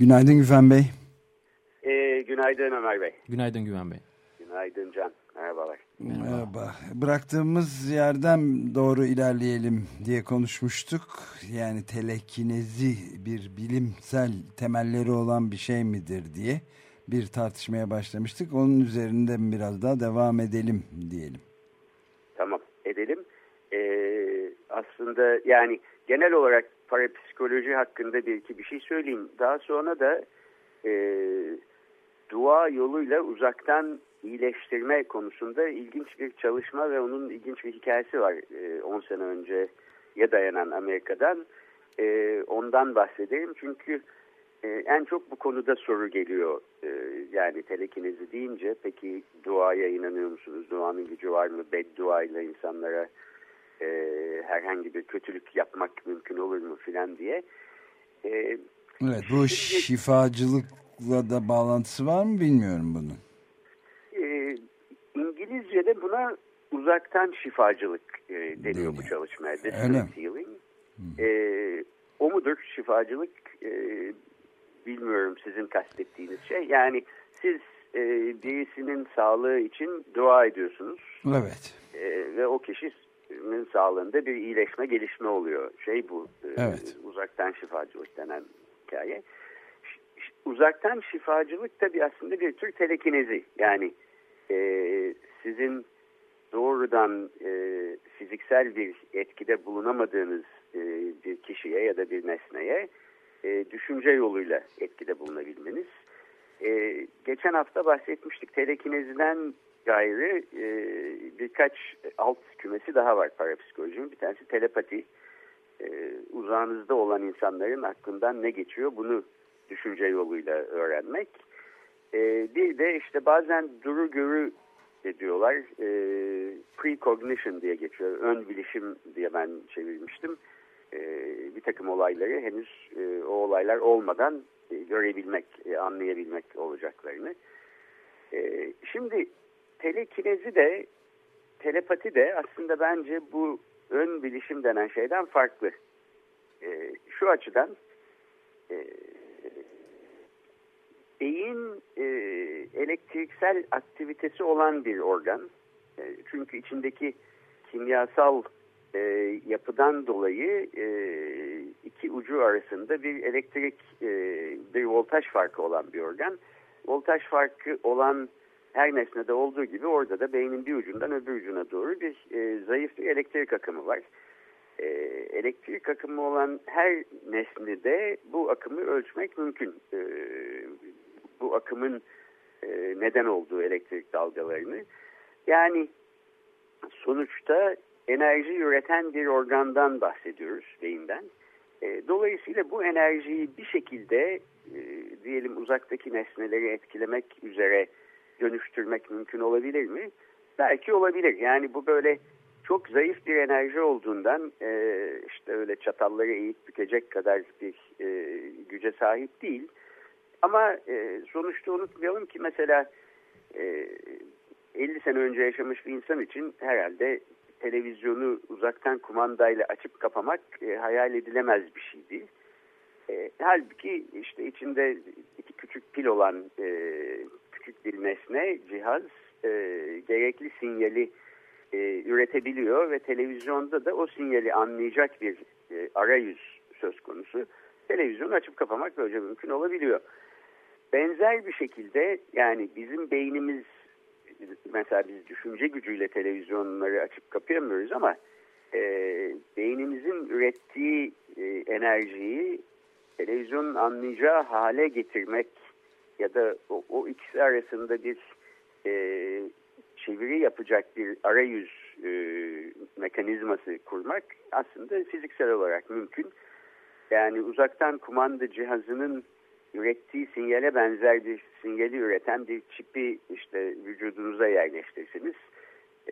Günaydın Güven Bey. Ee, günaydın Ömer Bey. Günaydın Güven Bey. Günaydın Can. Merhabalar. Merhaba. Bıraktığımız yerden doğru ilerleyelim diye konuşmuştuk. Yani telekinezi bir bilimsel temelleri olan bir şey midir diye bir tartışmaya başlamıştık. Onun üzerinden biraz daha devam edelim diyelim. Tamam edelim. Ee, aslında yani genel olarak parapsikoloji hakkında bir iki bir şey söyleyeyim. Daha sonra da e, dua yoluyla uzaktan iyileştirme konusunda ilginç bir çalışma ve onun ilginç bir hikayesi var. 10 e, sene önce ya dayanan Amerika'dan. E, ondan bahsedeyim çünkü e, en çok bu konuda soru geliyor. E, yani telekinezi deyince peki duaya inanıyor musunuz? Duanın gücü var mı? Beddua ile insanlara e, herhangi bir kötülük yapmak mümkün olur mu filan diye. E, evet bu şimdi, şifacılıkla da bağlantısı var mı bilmiyorum bunun. E, İngilizce'de buna uzaktan şifacılık e, deniyor Değil bu çalışmaya. Distance healing. E, o mudur şifacılık? E, bilmiyorum sizin kastettiğiniz şey. Yani siz e, birisinin sağlığı için dua ediyorsunuz. Evet. E, ve o kişi sağlığında bir iyileşme gelişme oluyor. Şey bu e, evet. uzaktan şifacılık denen hikaye. Uzaktan şifacılık tabii aslında bir tür telekinezi. Yani e, sizin doğrudan e, fiziksel bir etkide bulunamadığınız e, bir kişiye ya da bir nesneye e, düşünce yoluyla etkide bulunabilmeniz. E, geçen hafta bahsetmiştik telekineziden gayrı e, birkaç alt kümesi daha var parapsikolojinin. Bir tanesi telepati. E, uzağınızda olan insanların aklından ne geçiyor bunu düşünce yoluyla öğrenmek. E, bir de işte bazen duru görü diyorlar. E, precognition diye geçiyor. Ön bilişim diye ben çevirmiştim. E, bir takım olayları henüz e, o olaylar olmadan e, görebilmek, e, anlayabilmek olacaklarını. E, şimdi telekinezi de telepati de aslında bence bu ön bilişim denen şeyden farklı. E, şu açıdan e, beyin e, elektriksel aktivitesi olan bir organ. E, çünkü içindeki kimyasal e, yapıdan dolayı e, iki ucu arasında bir elektrik, e, bir voltaj farkı olan bir organ. Voltaj farkı olan her nesnede olduğu gibi orada da beynin bir ucundan öbür ucuna doğru bir e, zayıf bir elektrik akımı var. E, elektrik akımı olan her nesnede bu akımı ölçmek mümkün. E, bu akımın e, neden olduğu elektrik dalgalarını. Yani sonuçta enerji üreten bir organdan bahsediyoruz beyinden. E, dolayısıyla bu enerjiyi bir şekilde e, diyelim uzaktaki nesneleri etkilemek üzere dönüştürmek mümkün olabilir mi? Belki olabilir. Yani bu böyle çok zayıf bir enerji olduğundan e, işte öyle çatalları eğip bükecek kadar bir e, güce sahip değil. Ama e, sonuçta unutmayalım ki mesela e, 50 sene önce yaşamış bir insan için herhalde televizyonu uzaktan kumandayla açıp kapamak e, hayal edilemez bir şey değil. E, halbuki işte içinde iki küçük pil olan e, küçük cihaz e, gerekli sinyali e, üretebiliyor ve televizyonda da o sinyali anlayacak bir e, arayüz söz konusu. Televizyonu açıp kapamak böylece mümkün olabiliyor. Benzer bir şekilde yani bizim beynimiz mesela biz düşünce gücüyle televizyonları açıp kapayamıyoruz ama e, beynimizin ürettiği e, enerjiyi televizyonun anlayacağı hale getirmek ya da o, o ikisi arasında bir e, çeviri yapacak bir arayüz e, mekanizması kurmak aslında fiziksel olarak mümkün. Yani uzaktan kumanda cihazının ürettiği sinyale benzer bir sinyali üreten bir çipi işte vücudunuza yerleştirsiniz.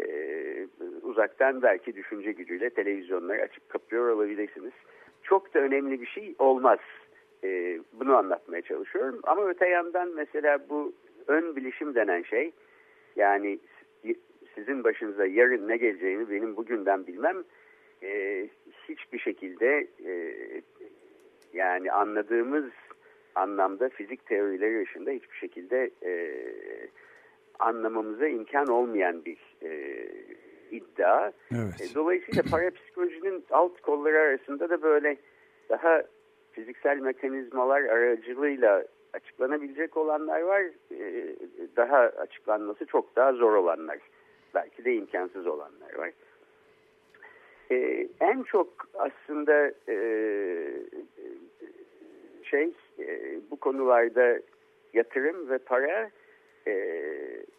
Ee, uzaktan belki düşünce gücüyle televizyonları açıp kapıyor olabilirsiniz. Çok da önemli bir şey olmaz. Ee, bunu anlatmaya çalışıyorum. Ama öte yandan mesela bu ön bilişim denen şey yani sizin başınıza yarın ne geleceğini benim bugünden bilmem e, hiçbir şekilde e, yani anladığımız anlamda fizik teorileri dışında hiçbir şekilde e, anlamamıza imkan olmayan bir e, iddia. Evet. E, dolayısıyla parapsikolojinin alt kolları arasında da böyle daha fiziksel mekanizmalar aracılığıyla açıklanabilecek olanlar var. E, daha açıklanması çok daha zor olanlar. Belki de imkansız olanlar var. E, en çok aslında e, şey e, bu konularda yatırım ve para e,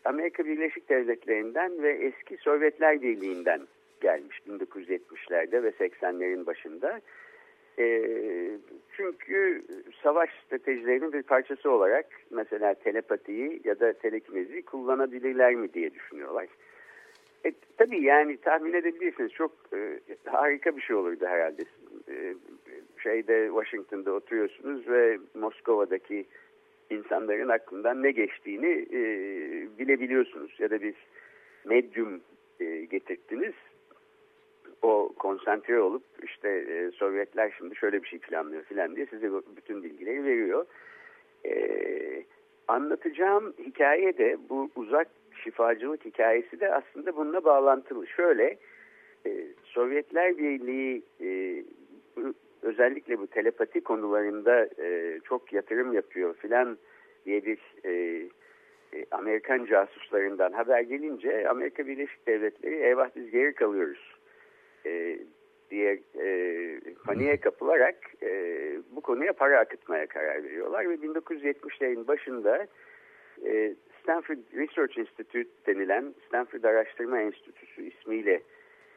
Amerika Birleşik Devletleri'nden ve eski Sovyetler Birliği'nden gelmiş 1970'lerde ve 80'lerin başında. E, çünkü savaş stratejilerinin bir parçası olarak mesela telepatiyi ya da telekinezi kullanabilirler mi diye düşünüyorlar. E, tabii yani tahmin edebilirsiniz çok e, harika bir şey olurdu herhalde. E, şeyde Washington'da oturuyorsunuz ve Moskova'daki insanların aklından ne geçtiğini e, bilebiliyorsunuz. Ya da bir medyum e, getirttiniz. O konsantre olup işte e, Sovyetler şimdi şöyle bir şey planlıyor filan diye size bütün bilgileri veriyor. E, anlatacağım hikaye de bu uzak şifacılık hikayesi de aslında bununla bağlantılı. Şöyle e, Sovyetler Birliği e, özellikle bu telepati konularında e, çok yatırım yapıyor filan diye bir e, e, Amerikan casuslarından haber gelince Amerika Birleşik Devletleri eyvah biz geri kalıyoruz e, diye e, paniğe kapılarak e, bu konuya para akıtmaya karar veriyorlar ve 1970'lerin başında e, Stanford Research Institute denilen Stanford Araştırma Enstitüsü ismiyle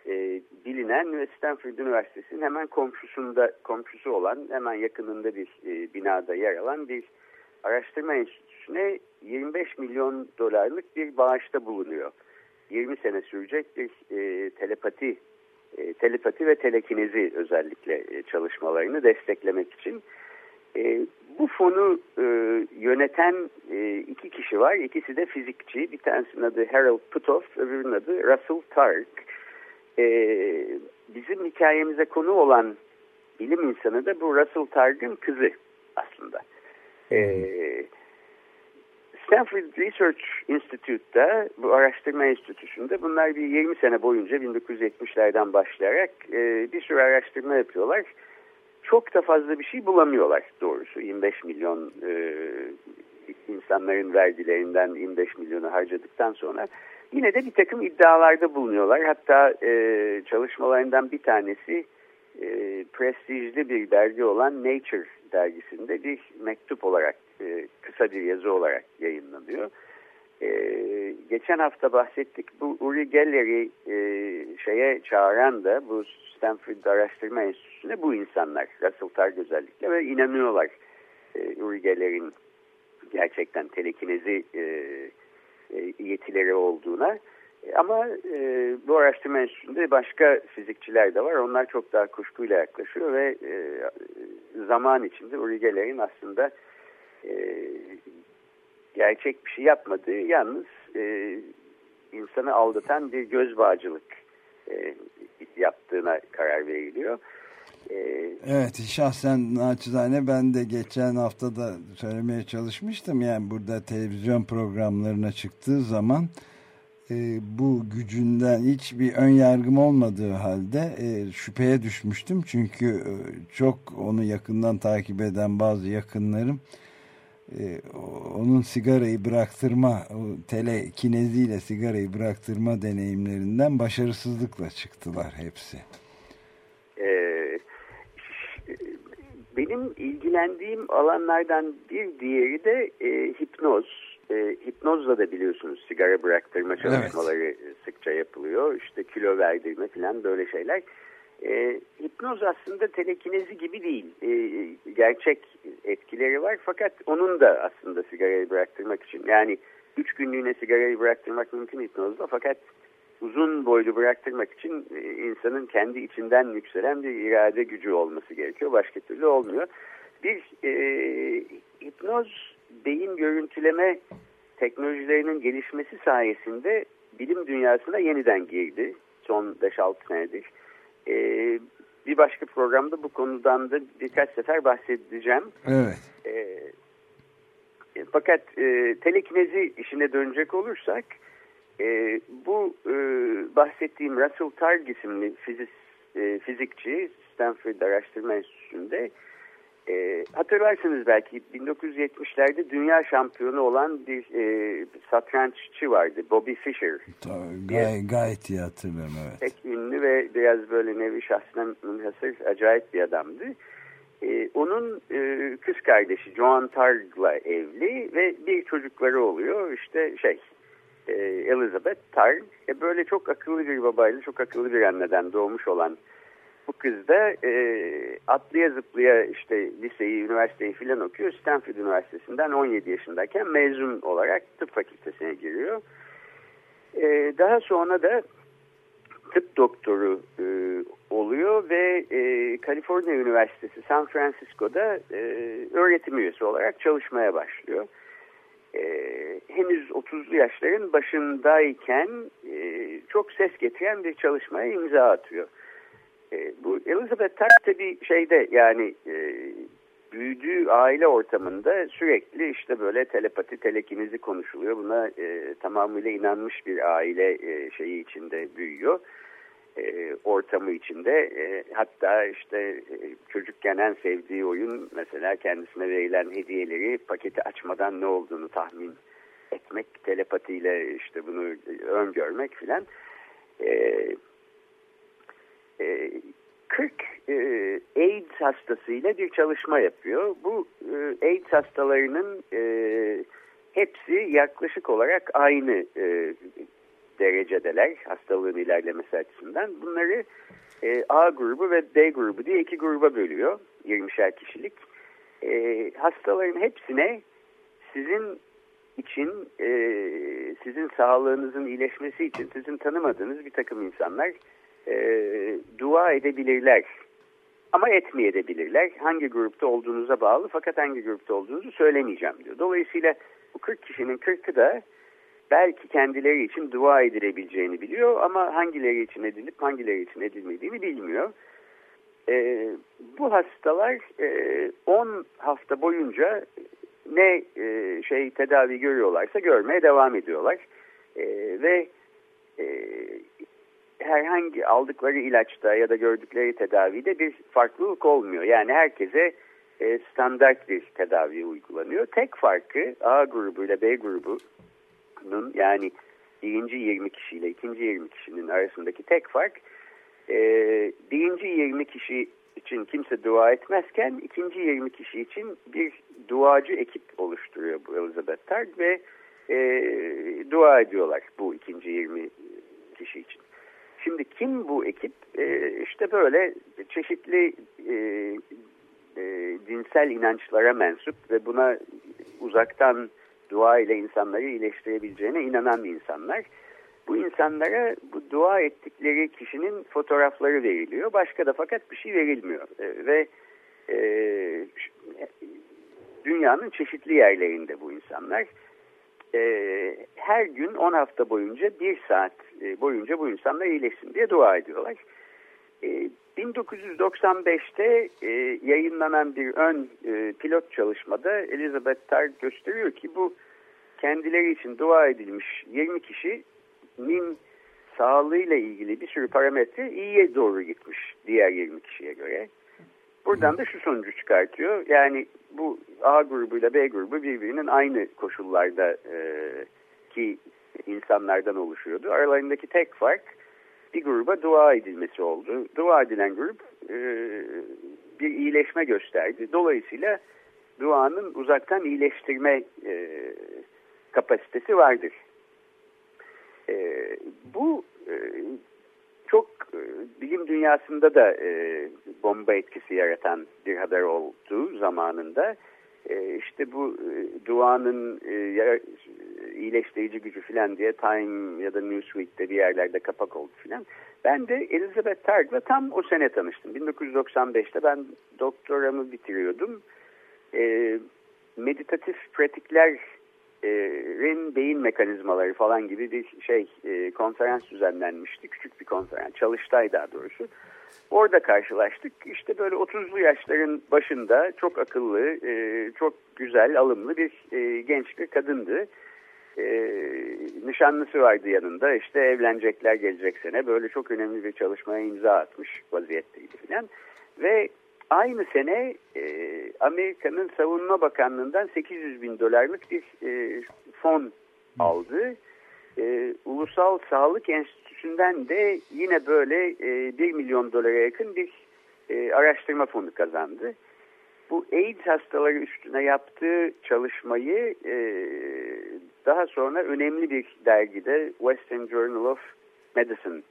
e, bilinen ve Stanford Üniversitesi'nin hemen komşusunda komşusu olan hemen yakınında bir e, binada yer alan bir araştırma enstitüsüne 25 milyon dolarlık bir bağışta bulunuyor. 20 sene sürecek bir e, telepati e, telepati ve telekinezi özellikle e, çalışmalarını desteklemek için. E, bu fonu yöneten iki kişi var. İkisi de fizikçi. Bir tanesinin adı Harold Puthoff, öbürünün adı Russell Tark bizim hikayemize konu olan bilim insanı da bu Russell Targ'ın kızı aslında. E, Stanford Research Institute'da bu araştırma enstitüsünde bunlar bir 20 sene boyunca 1970'lerden başlayarak e, bir sürü araştırma yapıyorlar. Çok da fazla bir şey bulamıyorlar doğrusu. 25 milyon e, insanların vergilerinden 25 milyonu harcadıktan sonra Yine de bir takım iddialarda bulunuyorlar. Hatta e, çalışmalarından bir tanesi e, prestijli bir dergi olan Nature dergisinde bir mektup olarak, e, kısa bir yazı olarak yayınlanıyor. E, geçen hafta bahsettik. Bu Uri Geller'i e, şeye çağıran da bu Stanford Araştırma Enstitüsü'ne bu insanlar. Russell Targ özellikle ve inanıyorlar e, Uri Geller'in gerçekten telekinezi e, e, yetileri olduğuna. E, ama e, bu araştırma enstitüsünde başka fizikçiler de var. Onlar çok daha kuşkuyla yaklaşıyor ve e, zaman içinde Urigeller'in aslında e, gerçek bir şey yapmadığı yalnız e, insanı aldatan bir göz bağcılık e, yaptığına karar veriliyor. Ee, evet şahsen naçizane ben de geçen hafta da söylemeye çalışmıştım. Yani burada televizyon programlarına çıktığı zaman e, bu gücünden hiçbir ön yargım olmadığı halde e, şüpheye düşmüştüm. Çünkü e, çok onu yakından takip eden bazı yakınlarım e, onun sigarayı bıraktırma o telekineziyle sigarayı bıraktırma deneyimlerinden başarısızlıkla çıktılar hepsi. Benim ilgilendiğim alanlardan bir diğeri de e, hipnoz. E, hipnozla da biliyorsunuz sigara bıraktırma çalışmaları evet. sıkça yapılıyor. İşte kilo verdirme falan böyle şeyler. E, hipnoz aslında telekinezi gibi değil. E, gerçek etkileri var fakat onun da aslında sigarayı bıraktırmak için yani üç günlüğüne sigarayı bıraktırmak mümkün hipnozla fakat uzun boylu bıraktırmak için e, insanın kendi içinden yükselen bir irade gücü olması gerekiyor. Başka türlü olmuyor. Bir e, hipnoz beyin görüntüleme teknolojilerinin gelişmesi sayesinde bilim dünyasına yeniden girdi. Son 5-6 senedir. E, bir başka programda bu konudan da birkaç sefer bahsedeceğim. Evet. E, fakat e, telekinezi işine dönecek olursak e, bu e, bahsettiğim Russell Targ isimli fizik, e, fizikçi Stanford Araştırma Enstitüsü'nde e, hatırlarsınız belki 1970'lerde dünya şampiyonu olan bir e, satranççı vardı Bobby Fischer. Tabii, gay gayet iyi hatırlıyorum evet. Pek ünlü ve biraz böyle nevi şahsına münhasır acayip bir adamdı. E, onun e, kız kardeşi Joan Targ'la evli ve bir çocukları oluyor. İşte şey e, Elizabeth Targ. E, böyle çok akıllı bir babayla çok akıllı bir anneden doğmuş olan bu kız da e, atlıya zıplaya işte liseyi, üniversiteyi filan okuyor. Stanford Üniversitesi'nden 17 yaşındayken mezun olarak tıp fakültesine giriyor. E, daha sonra da tıp doktoru e, oluyor ve e, Kaliforniya Üniversitesi San Francisco'da e, öğretim üyesi olarak çalışmaya başlıyor. E, henüz 30'lu yaşların başındayken e, çok ses getiren bir çalışmaya imza atıyor. E, bu Elizabeth Taft tabii şeyde yani e, büyüdüğü aile ortamında sürekli işte böyle telepati, telekinizi konuşuluyor. Buna e, tamamıyla inanmış bir aile e, şeyi içinde büyüyor. E, ortamı içinde. E, hatta işte e, çocukken en sevdiği oyun mesela kendisine verilen hediyeleri paketi açmadan ne olduğunu tahmin etmek, telepatiyle işte bunu öngörmek filan. Evet 40 e, AIDS hastasıyla bir çalışma yapıyor. Bu e, AIDS hastalarının e, hepsi yaklaşık olarak aynı derecedeler hastalığın ilerlemesi açısından. Bunları A grubu ve D grubu diye iki gruba bölüyor 20'şer kişilik. hastaların hepsine sizin için sizin sağlığınızın iyileşmesi için sizin tanımadığınız bir takım insanlar e, dua edebilirler. Ama etmeyebilirler. Hangi grupta olduğunuza bağlı fakat hangi grupta olduğunuzu söylemeyeceğim diyor. Dolayısıyla bu 40 kişinin 40'ı da belki kendileri için dua edilebileceğini biliyor ama hangileri için edilip hangileri için edilmediğini bilmiyor. E, bu hastalar 10 e, hafta boyunca ne e, şey tedavi görüyorlarsa görmeye devam ediyorlar. E, ve e, herhangi aldıkları ilaçta ya da gördükleri tedavide bir farklılık olmuyor. Yani herkese e, standart bir tedavi uygulanıyor. Tek farkı A grubu ile B grubunun yani birinci 20 kişiyle ikinci 20 kişinin arasındaki tek fark e, birinci 20 kişi için kimse dua etmezken ikinci 20 kişi için bir duacı ekip oluşturuyor bu Elizabeth Targ ve e, dua ediyorlar bu ikinci 20 kişi için. Şimdi kim bu ekip? E, işte böyle çeşitli e, e, dinsel inançlara mensup ve buna uzaktan dua ile insanları iyileştirebileceğine inanan insanlar. Bu insanlara bu dua ettikleri kişinin fotoğrafları veriliyor. Başka da fakat bir şey verilmiyor. E, ve e, dünyanın çeşitli yerlerinde bu insanlar e, her gün 10 hafta boyunca bir saat e, boyunca bu insanlar iyileşsin diye dua ediyorlar. E, 1995'te e, yayınlanan bir ön e, pilot çalışmada Elizabeth Targ gösteriyor ki bu kendileri için dua edilmiş 20 kişinin sağlığıyla ilgili bir sürü parametre iyiye doğru gitmiş diğer 20 kişiye göre. Buradan da şu sonucu çıkartıyor. Yani bu A grubuyla B grubu birbirinin aynı koşullarda e, ki insanlardan oluşuyordu. Aralarındaki tek fark bir gruba dua edilmesi oldu. Dua edilen grup e, bir iyileşme gösterdi. Dolayısıyla duanın uzaktan iyileştirme e, kapasitesi vardır. E, bu e, çok bilim dünyasında da e, bomba etkisi yaratan bir haber oldu zamanında. E, işte bu e, duanın e, iyileştirici gücü falan diye Time ya da Newsweek'te bir yerlerde kapak oldu falan. Ben de Elizabeth Targ'la tam o sene tanıştım. 1995'te ben doktoramı bitiriyordum. E, meditatif pratikler rin beyin mekanizmaları falan gibi bir şey e, konferans düzenlenmişti. Küçük bir konferans. Çalıştay daha doğrusu. Orada karşılaştık. İşte böyle 30'lu yaşların başında çok akıllı, e, çok güzel, alımlı bir e, genç bir kadındı. E, nişanlısı vardı yanında. İşte evlenecekler gelecek sene. Böyle çok önemli bir çalışmaya imza atmış vaziyetteydi filan. Ve aynı sene e, Amerika'nın Savunma Bakanlığı'ndan 800 bin dolarlık bir e, fon aldı. E, Ulusal Sağlık Enstitüsü'nden de yine böyle e, 1 milyon dolara yakın bir e, araştırma fonu kazandı. Bu AIDS hastaları üstüne yaptığı çalışmayı e, daha sonra önemli bir dergide Western Journal of Medicine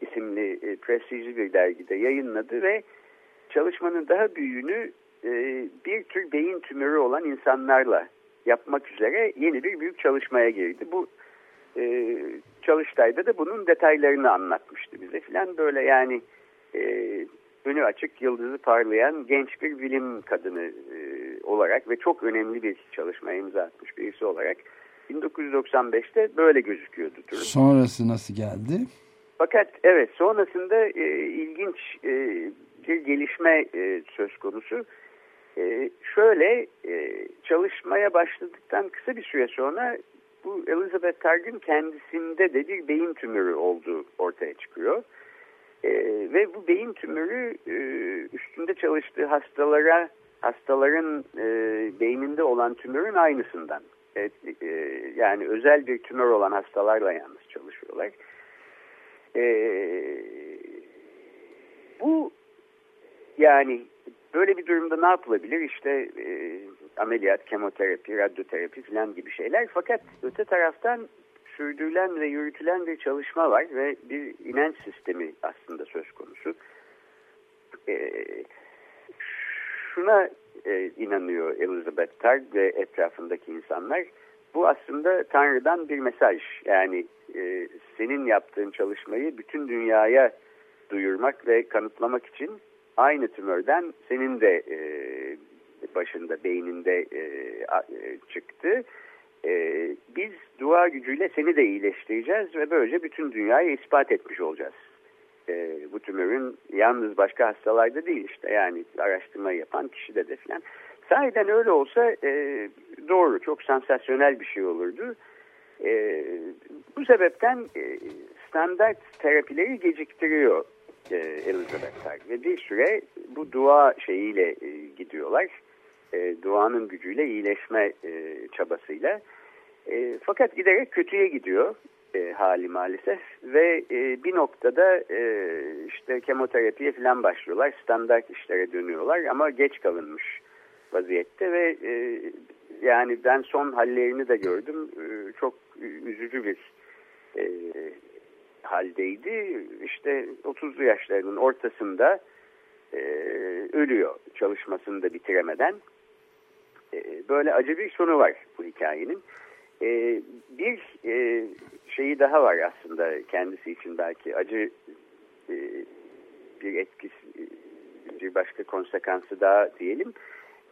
isimli e, prestijli bir dergide yayınladı ve çalışmanın daha büyüğünü e, bir tür beyin tümörü olan insanlarla yapmak üzere yeni bir büyük çalışmaya girdi. Bu e, çalıştayda da bunun detaylarını anlatmıştı bize filan böyle yani e, önü açık yıldızı parlayan genç bir bilim kadını e, olarak ve çok önemli bir çalışmaya imza atmış birisi olarak 1995'te böyle gözüküyordu. Durum. Sonrası nasıl geldi? Fakat evet sonrasında e, ilginç e, bir gelişme e, söz konusu. E, şöyle e, çalışmaya başladıktan kısa bir süre sonra bu Elizabeth Targ'ın kendisinde de bir beyin tümörü olduğu ortaya çıkıyor. E, ve bu beyin tümörü e, üstünde çalıştığı hastalara hastaların e, beyninde olan tümörün aynısından. E, e, yani özel bir tümör olan hastalarla yalnız çalışıyorlar. E, bu yani böyle bir durumda ne yapılabilir? İşte e, ameliyat, kemoterapi, radyoterapi falan gibi şeyler. Fakat öte taraftan sürdürülen ve yürütülen bir çalışma var ve bir inanç sistemi aslında söz konusu. E, şuna e, inanıyor Elizabeth Targ ve etrafındaki insanlar. Bu aslında Tanrı'dan bir mesaj. Yani e, senin yaptığın çalışmayı bütün dünyaya duyurmak ve kanıtlamak için aynı tümörden senin de e, başında, beyninde e, e, çıktı. E, biz dua gücüyle seni de iyileştireceğiz ve böylece bütün dünyayı ispat etmiş olacağız. E, bu tümörün yalnız başka hastalarda değil işte yani araştırma yapan kişide de filan. Sahiden öyle olsa e, doğru, çok sansasyonel bir şey olurdu. E, bu sebepten e, standart terapileri geciktiriyor e, ve bir süre bu dua şeyiyle e, gidiyorlar. E, duanın gücüyle iyileşme e, çabasıyla. Fakat giderek kötüye gidiyor hali maalesef ve bir noktada işte kemoterapiye falan başlıyorlar. Standart işlere dönüyorlar ama geç kalınmış vaziyette ve yani ben son hallerini de gördüm. Çok üzücü bir haldeydi. İşte 30'lu yaşlarının ortasında e, ölüyor çalışmasını da bitiremeden. E, böyle acı bir sonu var bu hikayenin. E, bir e, şeyi daha var aslında kendisi için belki acı e, bir etkisi, bir başka konsekansı daha diyelim.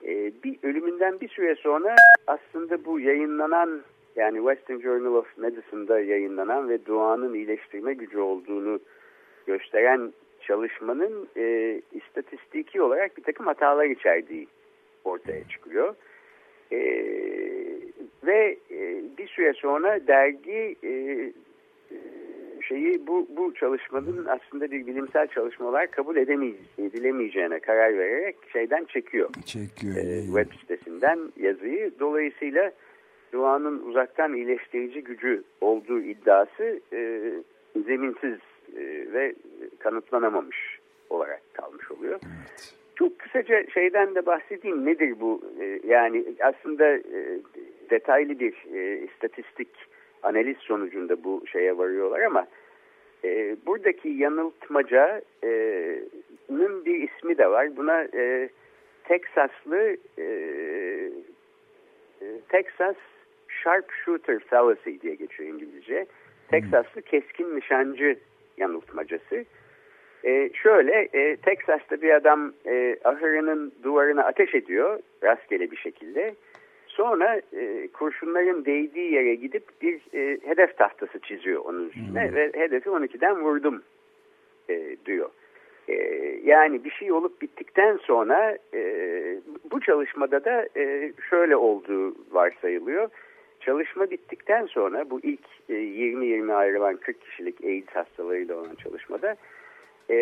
E, bir ölümünden bir süre sonra aslında bu yayınlanan yani Western Journal of Medicine'da yayınlanan ve duanın iyileştirme gücü olduğunu gösteren çalışmanın e, istatistiki olarak bir takım hatalar içerdiği ortaya çıkıyor. E, ve e, bir süre sonra dergi e, şeyi bu, bu çalışmanın aslında bir bilimsel çalışma olarak kabul edilemeyeceğine karar vererek şeyden çekiyor. Çekiyor. E, web sitesinden yazıyı. Dolayısıyla duanın uzaktan iyileştirici gücü olduğu iddiası e, zeminsiz e, ve kanıtlanamamış olarak kalmış oluyor. Evet. Çok kısaca şeyden de bahsedeyim. Nedir bu? E, yani aslında e, detaylı bir e, istatistik analiz sonucunda bu şeye varıyorlar ama E, buradaki yanıltmacanın bir ismi de var. Buna e, Teksaslı e, e, Texas Sharpshooter Fallacy diye geçiyor İngilizce. Teksaslı keskin nişancı yanıltmacası. E, şöyle, e, Teksas'ta bir adam e, ahırının duvarına ateş ediyor rastgele bir şekilde. Sonra e, kurşunların değdiği yere gidip bir e, hedef tahtası çiziyor onun üstüne hmm. ve hedefi 12'den vurdum e, diyor. E, yani bir şey olup bittikten sonra e, bu çalışmada da e, şöyle olduğu varsayılıyor. Çalışma bittikten sonra bu ilk e, 20-20 ayrılan 40 kişilik AIDS hastalarıyla olan çalışmada e,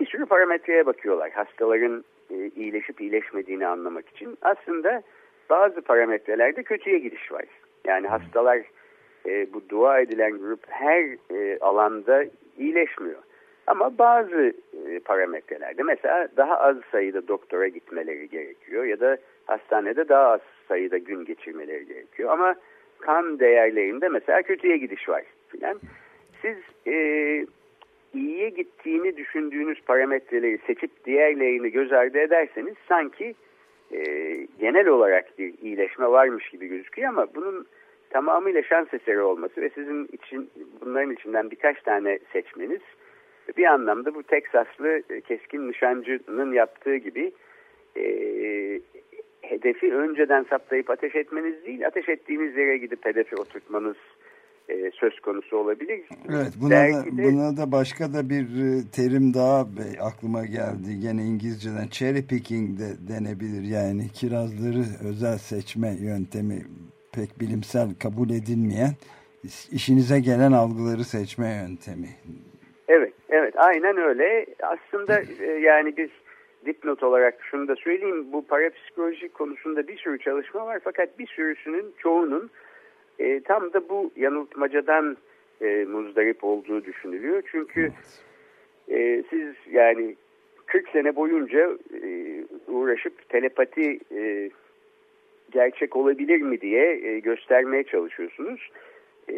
bir sürü parametreye bakıyorlar. Hastaların e, iyileşip iyileşmediğini anlamak için. Aslında bazı parametrelerde kötüye gidiş var. Yani hastalar e, bu dua edilen grup her e, alanda iyileşmiyor. Ama bazı e, parametrelerde mesela daha az sayıda doktora gitmeleri gerekiyor ya da hastanede daha az sayıda gün geçirmeleri gerekiyor. Ama kan değerlerinde mesela kötüye gidiş var filan. Siz e, iyiye gittiğini düşündüğünüz parametreleri seçip diğerlerini göz ardı ederseniz sanki e, genel olarak bir iyileşme varmış gibi gözüküyor ama bunun tamamıyla şans eseri olması ve sizin için bunların içinden birkaç tane seçmeniz bir anlamda bu Teksaslı keskin nişancının yaptığı gibi e, hedefi önceden saptayıp ateş etmeniz değil, ateş ettiğiniz yere gidip hedefi oturtmanız e, söz konusu olabilir. Evet, buna da, buna da başka da bir e, terim daha aklıma geldi. Gene İngilizceden cherry picking de denebilir. Yani kirazları özel seçme yöntemi pek bilimsel kabul edilmeyen işinize gelen algıları seçme yöntemi. Evet, evet aynen öyle. Aslında e, yani biz dipnot olarak şunu da söyleyeyim. Bu parapsikoloji konusunda bir sürü çalışma var fakat bir sürüsünün çoğunun e, tam da bu yanıltmacadan e, muzdarip olduğu düşünülüyor. Çünkü e, siz yani 40 sene boyunca e, uğraşıp telepati e, gerçek olabilir mi diye e, göstermeye çalışıyorsunuz. E,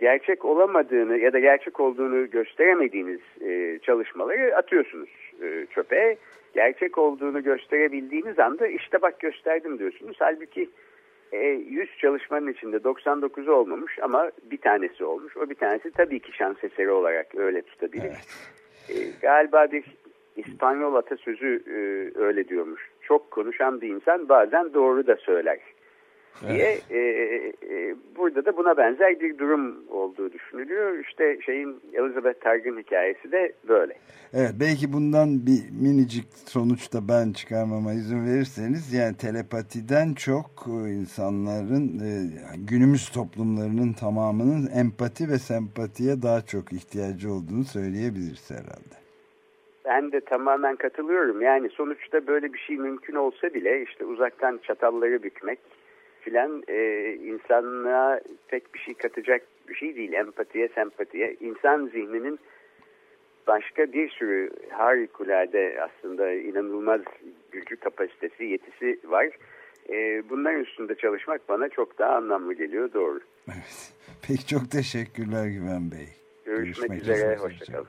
gerçek olamadığını ya da gerçek olduğunu gösteremediğiniz e, çalışmaları atıyorsunuz e, çöpe. Gerçek olduğunu gösterebildiğiniz anda işte bak gösterdim diyorsunuz. Halbuki 100 e, çalışmanın içinde 99'u olmamış ama bir tanesi olmuş. O bir tanesi tabii ki şans eseri olarak öyle tutabilir. Evet. E, galiba bir İspanyol atasözü e, öyle diyormuş. Çok konuşan bir insan bazen doğru da söyler diye evet. e, e, burada da buna benzer bir durum olduğu düşünülüyor. İşte şeyin Elizabeth Targın hikayesi de böyle. Evet belki bundan bir minicik sonuç da ben çıkarmama izin verirseniz yani telepatiden çok insanların e, günümüz toplumlarının tamamının empati ve sempatiye daha çok ihtiyacı olduğunu söyleyebiliriz herhalde. Ben de tamamen katılıyorum. Yani sonuçta böyle bir şey mümkün olsa bile işte uzaktan çatalları bükmek, filan e, insanlığa pek bir şey katacak bir şey değil. Empatiye, sempatiye. İnsan zihninin başka bir sürü harikulade aslında inanılmaz gücü, kapasitesi, yetisi var. E, bunların üstünde çalışmak bana çok daha anlamlı geliyor doğru. Evet. Peki çok teşekkürler Güven Bey. Görüşmek, Görüşmek üzere, hoşçakalın.